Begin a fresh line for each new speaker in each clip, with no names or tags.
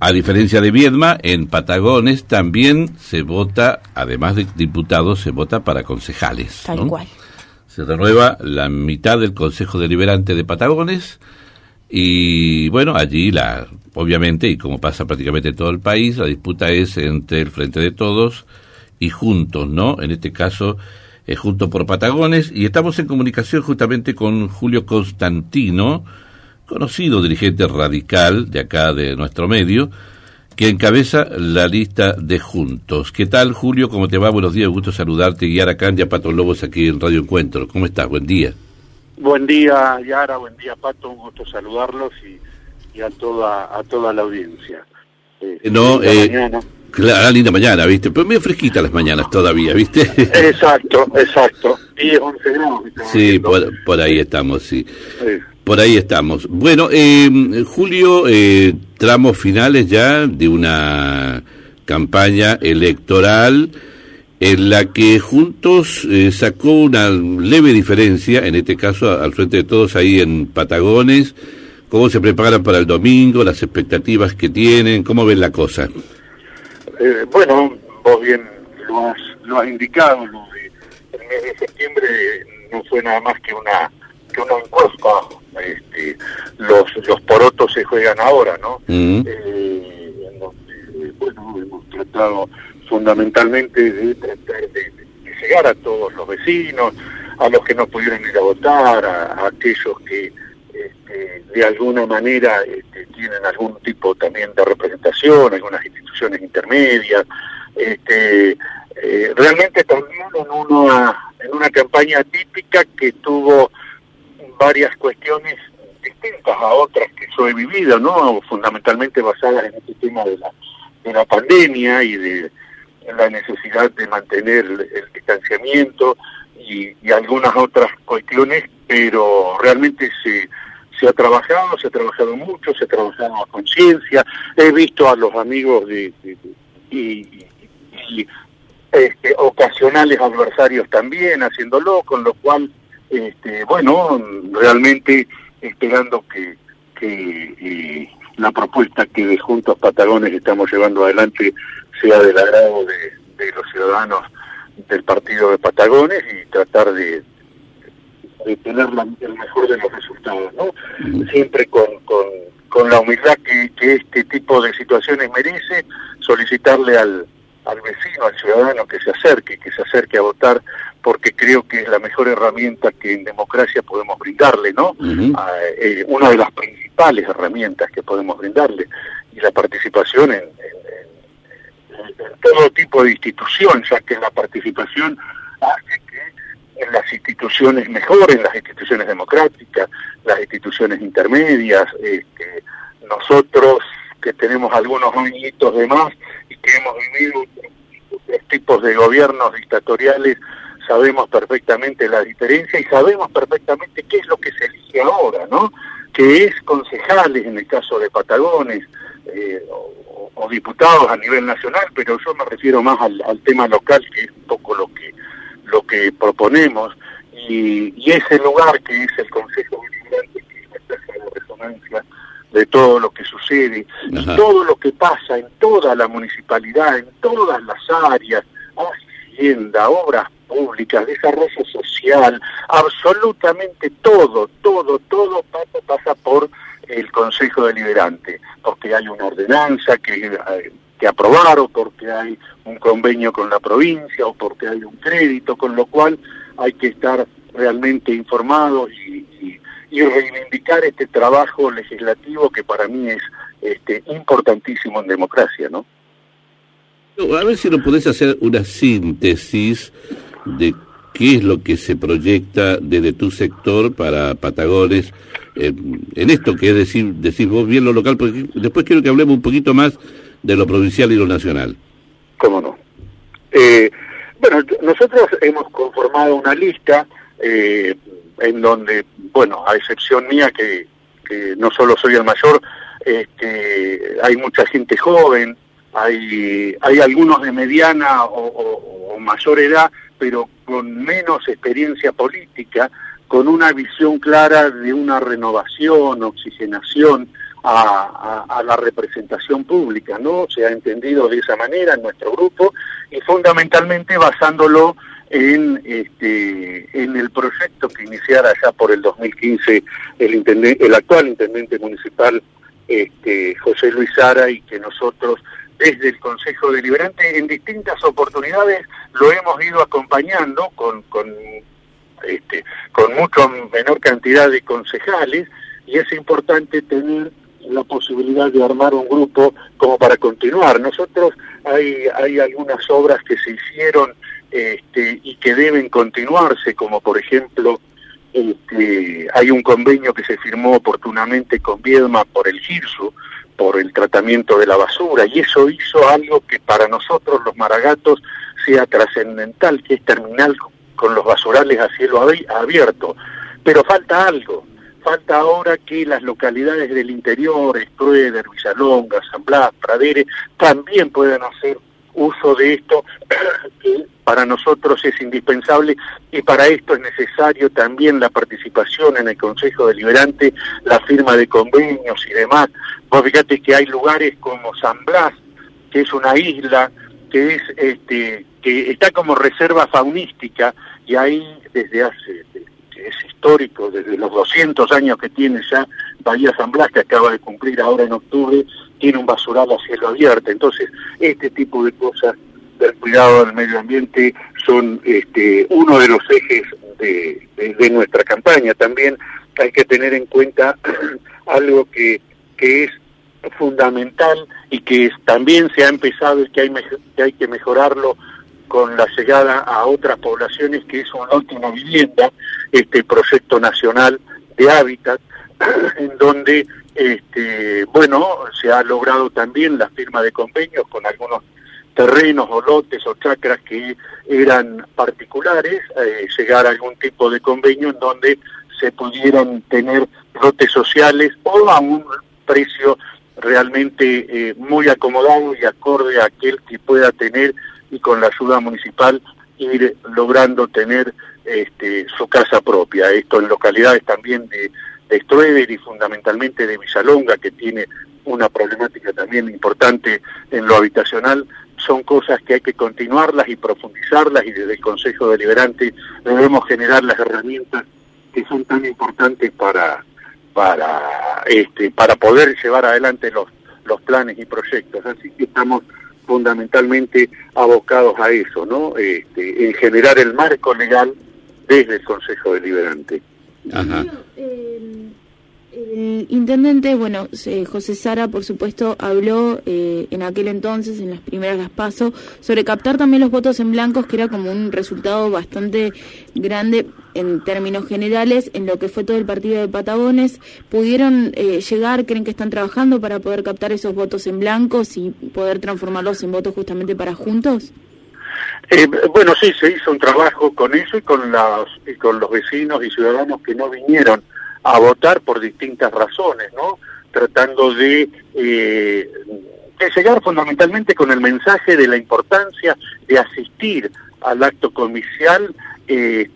A diferencia de Viedma, en Patagones también se vota, además de diputados, se vota para concejales.
Tal cual.
Se renueva la mitad del Consejo Deliberante de Patagones y bueno, allí la, obviamente, y como pasa prácticamente en todo el país, la disputa es entre el Frente de Todos y Juntos, ¿no? En este caso, es Junto por Patagones y estamos en comunicación justamente con Julio Constantino, conocido dirigente radical de acá de nuestro medio, que encabeza la lista de Juntos. ¿Qué tal, Julio? ¿Cómo te va? Buenos días, gusto saludarte y guiar acá en Pato Lobos aquí en Radio Encuentro. ¿Cómo estás? Buen día.
Buen día, Yara, buen día, Pato, un gusto saludarlos y, a toda a toda la audiencia.
Eh, no, eh, mañana. Claro, linda mañana, ¿viste? Pero medio fresquita las mañanas todavía, ¿viste?
Exacto, exacto. Y 11 grados.
Sí, por, ahí estamos, sí. sí. Por ahí estamos. Bueno, eh, Julio, eh, tramos finales ya de una campaña electoral en la que Juntos eh, sacó una leve diferencia, en este caso al frente de todos ahí en Patagones. ¿Cómo se preparan para el domingo? ¿Las expectativas que tienen? ¿Cómo ven la cosa?
Eh, bueno, vos bien lo has, lo has indicado, lo el mes de septiembre no fue nada más que una que una encuesta este, los, los porotos se juegan ahora, ¿no? Eh, en donde, bueno, hemos tratado fundamentalmente de tratar de, llegar a todos los vecinos, a los que no pudieron ir a votar, a, aquellos que este, de alguna manera este, tienen algún tipo también de representación, algunas instituciones intermedias, este, eh, realmente también en una, en una campaña típica que tuvo varias cuestiones distintas a otras que yo he vivido, ¿no? Fundamentalmente basadas en este tema de la, de la pandemia y de la necesidad de mantener el distanciamiento y, algunas otras cuestiones, pero realmente se, se ha trabajado, se ha trabajado mucho, se ha trabajado a conciencia, he visto a los amigos de, y, este, ocasionales adversarios también haciéndolo, con lo cual este, bueno, realmente esperando que, que eh, la propuesta que de Juntos Patagones estamos llevando adelante sea del agrado de, de los ciudadanos del partido de Patagones y tratar de, de tener el mejor de los resultados, ¿no? Siempre con, con, con la humildad que, que este tipo de situaciones merece, solicitarle al, al vecino, al ciudadano que se acerque, que se acerque a votar, porque creo que es la mejor herramienta que en democracia podemos brindarle, ¿no? Ah, eh, una de las principales herramientas que podemos brindarle, y la participación en, todo tipo de institución, ya que la participación hace que en las instituciones mejoren, las instituciones democráticas, las instituciones intermedias, este, nosotros que tenemos algunos añitos de más que hemos vivido otros tipos de gobiernos dictatoriales, sabemos perfectamente la diferencia y sabemos perfectamente qué es lo que se elige ahora, ¿no? Que es concejales en el caso de Patagones eh, o, diputados a nivel nacional, pero yo me refiero más al, tema local, que es un poco lo que lo que proponemos y, y ese lugar que es el Consejo Deliberante, que es la de resonancia de todo lo que sucede y todo lo que pasa en toda la municipalidad, en todas las áreas, hacienda, obras públicas, desarrollo social, absolutamente todo, todo, todo pasa, pasa por el Consejo Deliberante, porque hay una ordenanza que, eh, que aprobar o porque hay un convenio con la provincia o porque hay un crédito, con lo cual hay que estar realmente informados y y reivindicar este trabajo legislativo que para mí es este, importantísimo en democracia, ¿no?
A ver si nos podés hacer una síntesis de qué es lo que se proyecta desde tu sector para Patagones eh, en esto que es decir, decir vos bien lo local, porque después quiero que hablemos un poquito más de lo provincial y lo nacional.
¿Cómo no? Eh, bueno, nosotros hemos conformado una lista eh, en donde, bueno, a excepción mía, que, no solo soy el mayor, este, hay mucha gente joven, hay, hay algunos de mediana o, o, mayor edad, pero con menos experiencia política, con una visión clara de una renovación, oxigenación, a, la representación pública, ¿no? Se ha entendido de esa manera en nuestro grupo y fundamentalmente basándolo en este en el proyecto que iniciara ya por el 2015 el el actual intendente municipal este José Luis Sara y que nosotros desde el Consejo Deliberante en distintas oportunidades lo hemos ido acompañando con con este con mucho menor cantidad de concejales y es importante tener la posibilidad de armar un grupo como para continuar. Nosotros hay, hay algunas obras que se hicieron este, y que deben continuarse, como por ejemplo este, hay un convenio que se firmó oportunamente con Viedma por el GIRSU, por el tratamiento de la basura, y eso hizo algo que para nosotros los maragatos sea trascendental, que es terminar con los basurales a cielo abierto. Pero falta algo, falta ahora que las localidades del interior, Estrueder, Villalonga, San Blas, Pradere, también puedan hacer uso de esto que para nosotros es indispensable y para esto es necesario también la participación en el Consejo Deliberante, la firma de convenios y demás. Vos fíjate que hay lugares como San Blas, que es una isla, que es este que está como reserva faunística y ahí desde hace es histórico, desde los 200 años que tiene ya Bahía San Blas, que acaba de cumplir ahora en octubre, tiene un basural a cielo abierto. Entonces, este tipo de cosas del cuidado del medio ambiente son este, uno de los ejes de, nuestra campaña. También hay que tener en cuenta algo que, que es fundamental y que también se ha empezado y que hay, que hay que mejorarlo con la llegada a otras poblaciones, que es una última vivienda, este proyecto nacional de hábitat, en donde este, bueno, se ha logrado también la firma de convenios con algunos terrenos o lotes o chacras que eran particulares, eh, llegar a algún tipo de convenio en donde se pudieran tener lotes sociales o a un precio realmente eh, muy acomodado y acorde a aquel que pueda tener y con la ayuda municipal ir logrando tener este, su casa propia. Esto en localidades también de, de y fundamentalmente de Villalonga, que tiene una problemática también importante en lo habitacional, son cosas que hay que continuarlas y profundizarlas y desde el Consejo Deliberante debemos generar las herramientas que son tan importantes para para este para poder llevar adelante los los planes y proyectos. Así que estamos fundamentalmente abocados a eso, ¿no? Este, en generar el marco legal desde el Consejo Deliberante.
El intendente, bueno, José Sara, por supuesto, habló eh, en aquel entonces, en las primeras las paso, sobre captar también los votos en blancos, que era como un resultado bastante grande en términos generales en lo que fue todo el partido de Patagones. ¿Pudieron eh, llegar, creen que están trabajando para poder captar esos votos en blancos y poder transformarlos en votos justamente para juntos?
Eh, bueno, sí, se hizo un trabajo con eso y con, las, y con los vecinos y ciudadanos que no vinieron a votar por distintas razones, ¿no? Tratando de, eh, de llegar fundamentalmente con el mensaje de la importancia de asistir al acto comicial eh,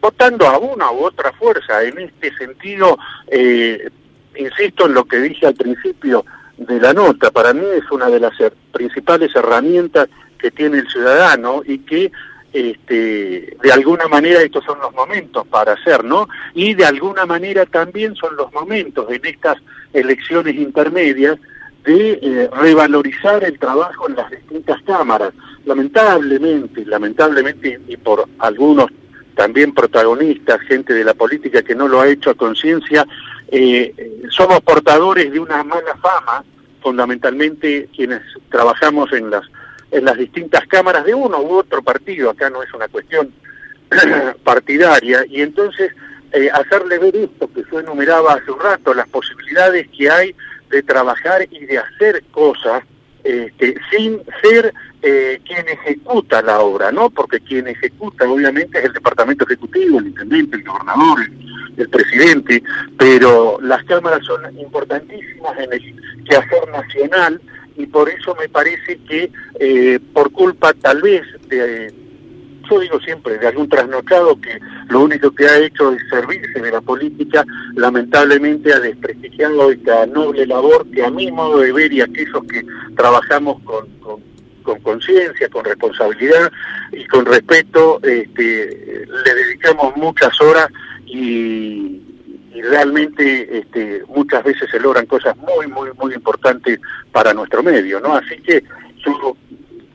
votando a una u otra fuerza. En este sentido, eh, insisto en lo que dije al principio de la nota, para mí es una de las principales herramientas que tiene el ciudadano y que este, de alguna manera estos son los momentos para hacer, ¿no? Y de alguna manera también son los momentos en estas elecciones intermedias de eh, revalorizar el trabajo en las distintas cámaras. Lamentablemente, lamentablemente, y por algunos también protagonistas, gente de la política que no lo ha hecho a conciencia, eh, somos portadores de una mala fama, fundamentalmente quienes trabajamos en las en las distintas cámaras de uno u otro partido, acá no es una cuestión partidaria, y entonces eh, hacerle ver esto que yo enumeraba hace un rato, las posibilidades que hay de trabajar y de hacer cosas este, sin ser eh, quien ejecuta la obra, ¿no? Porque quien ejecuta obviamente es el departamento ejecutivo, el intendente, el gobernador, el, presidente, pero las cámaras son importantísimas en el quehacer nacional y por eso me parece que eh, por culpa tal vez de, yo digo siempre, de algún trasnochado que lo único que ha hecho es servirse de la política, lamentablemente ha desprestigiado esta noble labor que a mi modo de ver y aquellos que trabajamos con, con conciencia, con, responsabilidad y con respeto, este, le dedicamos muchas horas y, realmente este, muchas veces se logran cosas muy, muy, muy importantes para nuestro medio, ¿no? Así que yo,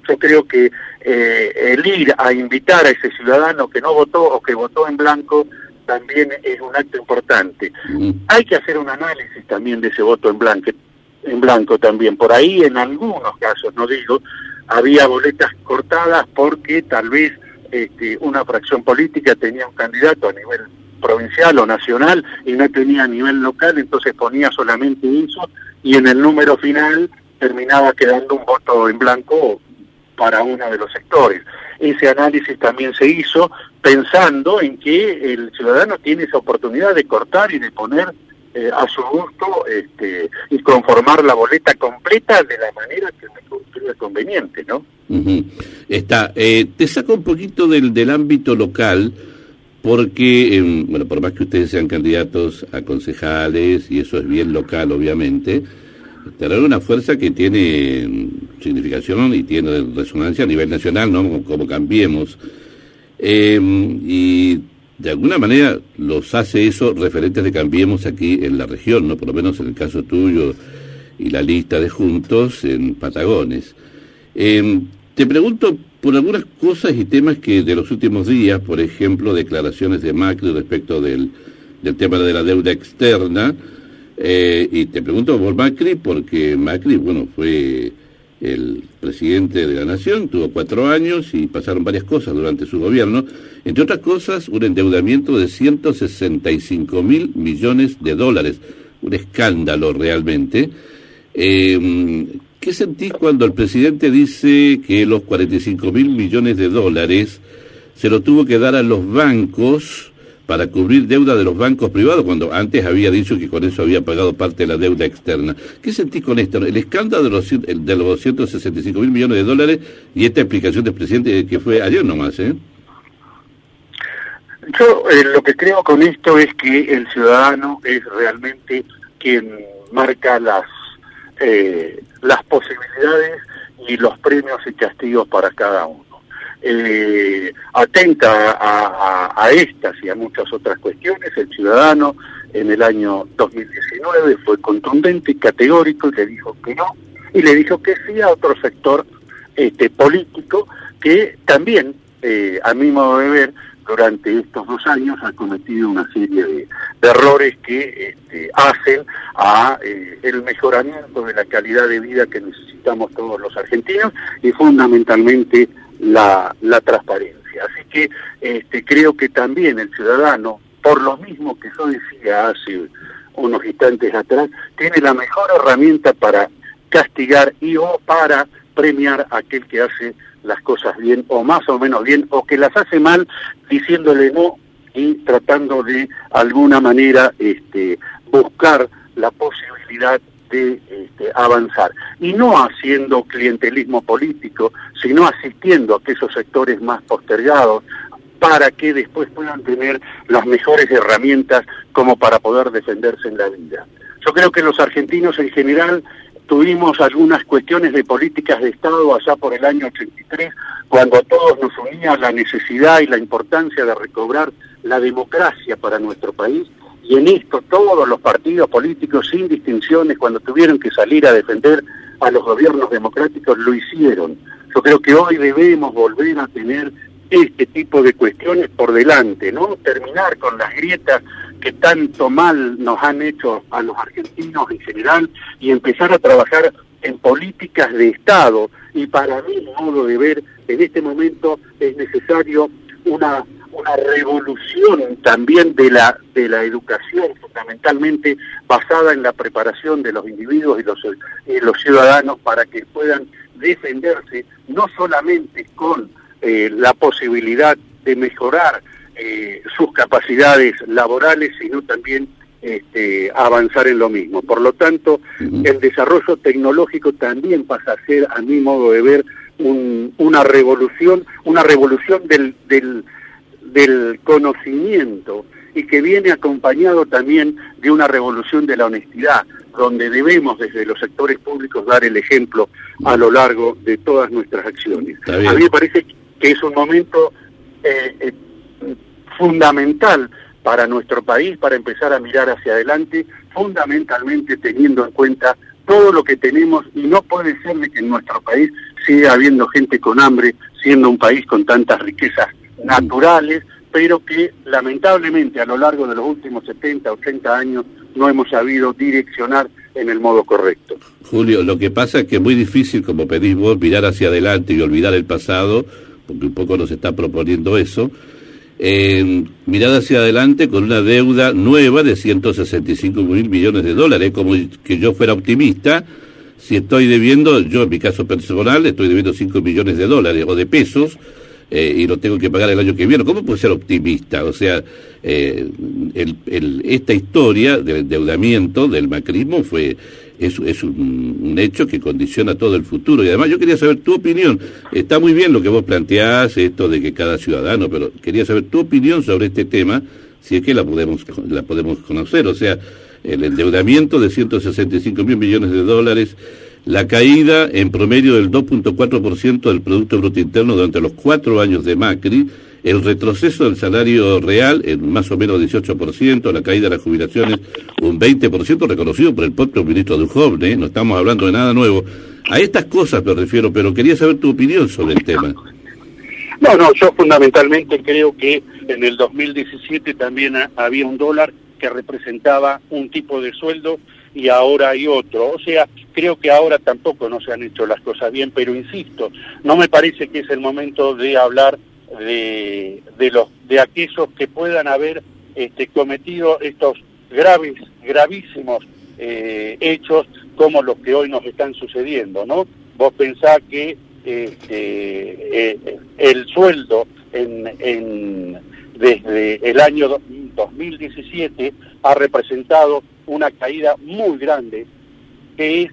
yo creo que eh, el ir a invitar a ese ciudadano que no votó o que votó en blanco también es un acto importante. Hay que hacer un análisis también de ese voto en blanco, en blanco también. Por ahí en algunos casos, no digo, había boletas cortadas porque tal vez este, una fracción política tenía un candidato a nivel provincial o nacional y no tenía a nivel local, entonces ponía solamente eso y en el número final terminaba quedando un voto en blanco para uno de los sectores. Ese análisis también se hizo pensando en que el ciudadano tiene esa oportunidad de cortar y de poner eh, a su gusto este, y conformar la boleta completa de la manera que me considera conveniente, ¿no?
Está. Eh, te saco un poquito del, del ámbito local porque, em, bueno, por más que ustedes sean candidatos a concejales, y eso es bien local, obviamente, tendrán una fuerza que tiene em, significación y tiene resonancia a nivel nacional, ¿no? Como, cambiemos. Em, y de alguna manera los hace eso referentes de Cambiemos aquí en la región, ¿no? Por lo menos en el caso tuyo y la lista de juntos en Patagones. Em, te pregunto por algunas cosas y temas que de los últimos días, por ejemplo, declaraciones de Macri respecto del, del tema de la deuda externa, eh, y te pregunto por Macri porque Macri, bueno, fue el presidente de la nación, tuvo cuatro años y pasaron varias cosas durante su gobierno, entre otras cosas un endeudamiento de 165 mil millones de dólares, un escándalo realmente. Eh, ¿Qué sentís cuando el presidente dice que los 45 mil millones de dólares se lo tuvo que dar a los bancos para cubrir deuda de los bancos privados, cuando antes había dicho que con eso había pagado parte de la deuda externa. ¿Qué sentís con esto? El escándalo de los, de los 265 mil millones de dólares y esta explicación del presidente que fue ayer nomás, ¿eh?
Yo eh, lo que creo con esto es que el ciudadano es realmente quien marca las, eh, las posibilidades y los premios y castigos para cada uno eh, atenta a, estas y a muchas otras cuestiones. El ciudadano en el año 2019 fue contundente y categórico y le dijo que no, y le dijo que sí a otro sector este, político que también, eh, a mi modo de ver, durante estos dos años ha cometido una serie de, errores que este, hacen a eh, el mejoramiento de la calidad de vida que necesitamos todos los argentinos y fundamentalmente la, la transparencia. Así que este, creo que también el ciudadano, por lo mismo que yo decía hace unos instantes atrás, tiene la mejor herramienta para castigar y o para premiar a aquel que hace las cosas bien o más o menos bien o que las hace mal diciéndole no y tratando de alguna manera este, buscar la posibilidad de este, avanzar. Y no haciendo clientelismo político, sino asistiendo a aquellos sectores más postergados para que después puedan tener las mejores herramientas como para poder defenderse en la vida. Yo creo que los argentinos en general tuvimos algunas cuestiones de políticas de Estado allá por el año 83, cuando a todos nos unía la necesidad y la importancia de recobrar la democracia para nuestro país y en esto todos los partidos políticos sin distinciones cuando tuvieron que salir a defender a los gobiernos democráticos lo hicieron. Yo creo que hoy debemos volver a tener este tipo de cuestiones por delante, ¿no? Terminar con las grietas que tanto mal nos han hecho a los argentinos en general y empezar a trabajar en políticas de Estado. Y para mi modo de ver, en este momento es necesario una una revolución también de la de la educación fundamentalmente basada en la preparación de los individuos y los, los ciudadanos para que puedan defenderse no solamente con eh, la posibilidad de mejorar eh, sus capacidades laborales sino también este, avanzar en lo mismo. Por lo tanto, el desarrollo tecnológico también pasa a ser, a mi modo de ver, una revolución, una revolución del, del del conocimiento y que viene acompañado también de una revolución de la honestidad, donde debemos desde los sectores públicos dar el ejemplo a lo largo de todas nuestras acciones. A mí me parece que es un momento eh, eh, fundamental para nuestro país, para empezar a mirar hacia adelante, fundamentalmente teniendo en cuenta todo lo que tenemos y no puede ser de que en nuestro país siga habiendo gente con hambre, siendo un país con tantas riquezas naturales, pero que lamentablemente a lo largo de los últimos 70, 80 años no hemos sabido direccionar en el modo correcto.
Julio, lo que pasa es que es muy difícil, como pedís vos, mirar hacia adelante y olvidar el pasado, porque un poco nos está proponiendo eso, eh, mirar hacia adelante con una deuda nueva de 165 mil millones de dólares, como que yo fuera optimista, si estoy debiendo, yo en mi caso personal, estoy debiendo 5 millones de dólares o de pesos, eh, y lo tengo que pagar el año que viene. ¿Cómo puede ser optimista? O sea, eh, esta historia del endeudamiento del macrismo fue es, es un, hecho que condiciona todo el futuro. Y además yo quería saber tu opinión. Está muy bien lo que vos planteás, esto de que cada ciudadano, pero quería saber tu opinión sobre este tema, si es que la podemos, la podemos conocer. O sea, el endeudamiento de 165 mil millones de dólares la caída en promedio del 2.4% del Producto Bruto Interno durante los cuatro años de Macri, el retroceso del salario real en más o menos 18%, la caída de las jubilaciones un 20%, reconocido por el propio ministro Duhovne, no estamos hablando de nada nuevo. A estas cosas me refiero, pero quería saber tu opinión sobre el tema.
No, no, yo fundamentalmente creo que en el 2017 también había un dólar que representaba un tipo de sueldo y ahora hay otro. O sea, creo que ahora tampoco no se han hecho las cosas bien, pero insisto, no me parece que es el momento de hablar de, los de aquellos que puedan haber este, cometido estos graves, gravísimos eh, hechos como los que hoy nos están sucediendo, ¿no? Vos pensás que este, eh, el sueldo en, en, desde el año 2017 ha representado una caída muy grande, que es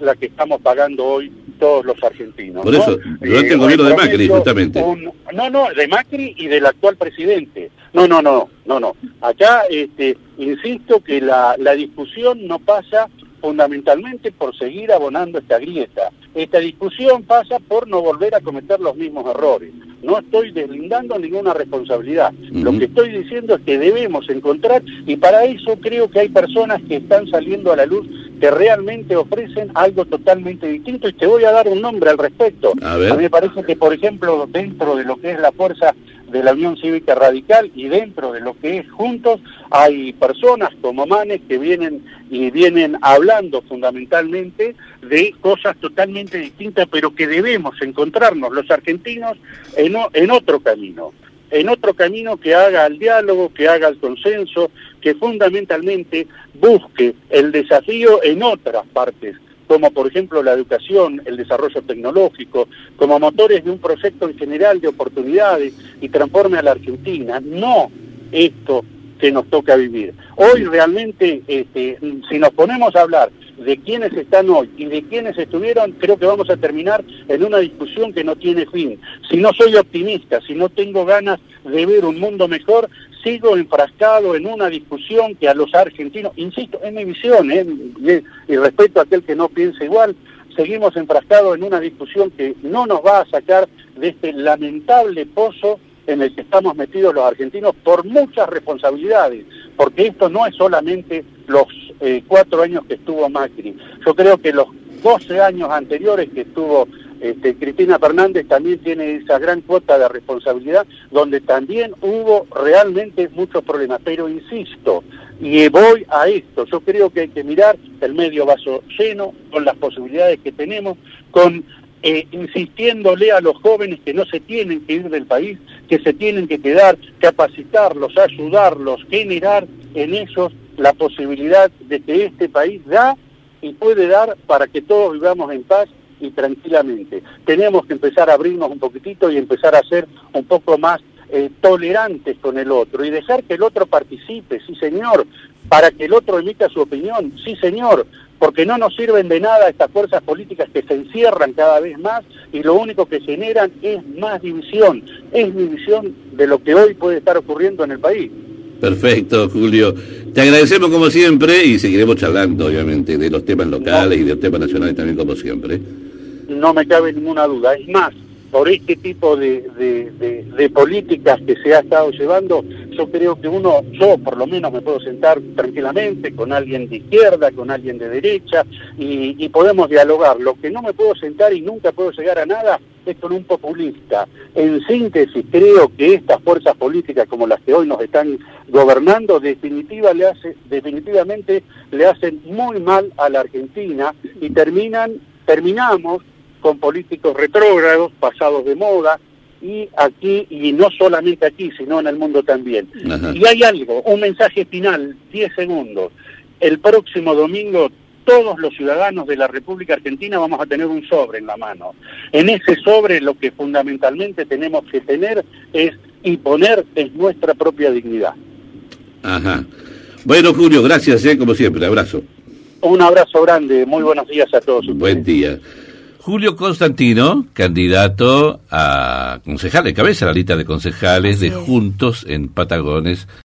la que estamos pagando hoy todos los argentinos.
Por eso, durante el eh, gobierno de Macri, justamente.
no, no, de Macri y del actual presidente. No, no, no, no, no. Acá, este, insisto que la, la discusión no pasa fundamentalmente por seguir abonando esta grieta. Esta discusión pasa por no volver a cometer los mismos errores. No estoy deslindando ninguna responsabilidad. Lo que estoy diciendo es que debemos encontrar, y para eso creo que hay personas que están saliendo a la luz que realmente ofrecen algo totalmente distinto y te voy a dar un nombre al respecto. A, mí me parece que, por ejemplo, dentro de lo que es la fuerza de la Unión Cívica Radical y dentro de lo que es Juntos hay personas como Manes que vienen y vienen hablando fundamentalmente de cosas totalmente distintas, pero que debemos encontrarnos los argentinos en, en otro camino, en otro camino que haga el diálogo, que haga el consenso, que fundamentalmente busque el desafío en otras partes como por ejemplo la educación, el desarrollo tecnológico, como motores de un proyecto en general de oportunidades y transforme a la Argentina, no esto que nos toca vivir. Hoy realmente, este, si nos ponemos a hablar de quiénes están hoy y de quiénes estuvieron, creo que vamos a terminar en una discusión que no tiene fin. Si no soy optimista, si no tengo ganas de ver un mundo mejor, sigo enfrascado en una discusión que a los argentinos, insisto, es mi visión, ¿eh? y, respeto a aquel que no piensa igual, seguimos enfrascados en una discusión que no nos va a sacar de este lamentable pozo en el que estamos metidos los argentinos por muchas responsabilidades, porque esto no es solamente los eh, cuatro años que estuvo Macri. Yo creo que los 12 años anteriores que estuvo este, Cristina Fernández también tiene esa gran cuota de responsabilidad, donde también hubo realmente muchos problemas. Pero insisto, y voy a esto, yo creo que hay que mirar el medio vaso lleno, con las posibilidades que tenemos, con eh, insistiéndole a los jóvenes que no se tienen que ir del país, que se tienen que quedar, capacitarlos, ayudarlos, generar en ellos la posibilidad de que este país da y puede dar para que todos vivamos en paz y tranquilamente. Tenemos que empezar a abrirnos un poquitito y empezar a ser un poco más eh, tolerantes con el otro y dejar que el otro participe, sí señor, para que el otro emita su opinión, sí señor, porque no nos sirven de nada estas fuerzas políticas que se encierran cada vez más y lo único que generan es más división, es división de lo que hoy puede estar ocurriendo en el país.
Perfecto, Julio. Te agradecemos como siempre y seguiremos charlando, obviamente, de los temas locales y de los temas nacionales también como siempre.
No me cabe ninguna duda. Es más, por este tipo de, de, políticas que se ha estado llevando, yo creo que uno, yo por lo menos me puedo sentar tranquilamente con alguien de izquierda, con alguien de derecha, y, podemos dialogar. Lo que no me puedo sentar y nunca puedo llegar a nada es con un populista. En síntesis, creo que estas fuerzas políticas como las que hoy nos están gobernando, definitiva le hace, definitivamente le hacen muy mal a la Argentina y terminan, terminamos con políticos retrógrados, pasados de moda, y aquí, y no solamente aquí, sino en el mundo también. Y hay algo, un mensaje final, 10 segundos. El próximo domingo todos los ciudadanos de la República Argentina vamos a tener un sobre en la mano. En ese sobre lo que fundamentalmente tenemos que tener es y poner es nuestra propia dignidad.
Ajá. Bueno, Julio, gracias, ¿eh? como siempre. Abrazo.
Un abrazo grande. Muy buenos días a todos.
Buen día. Julio Constantino, candidato a concejal, cabeza la lista de concejales de Juntos en Patagones.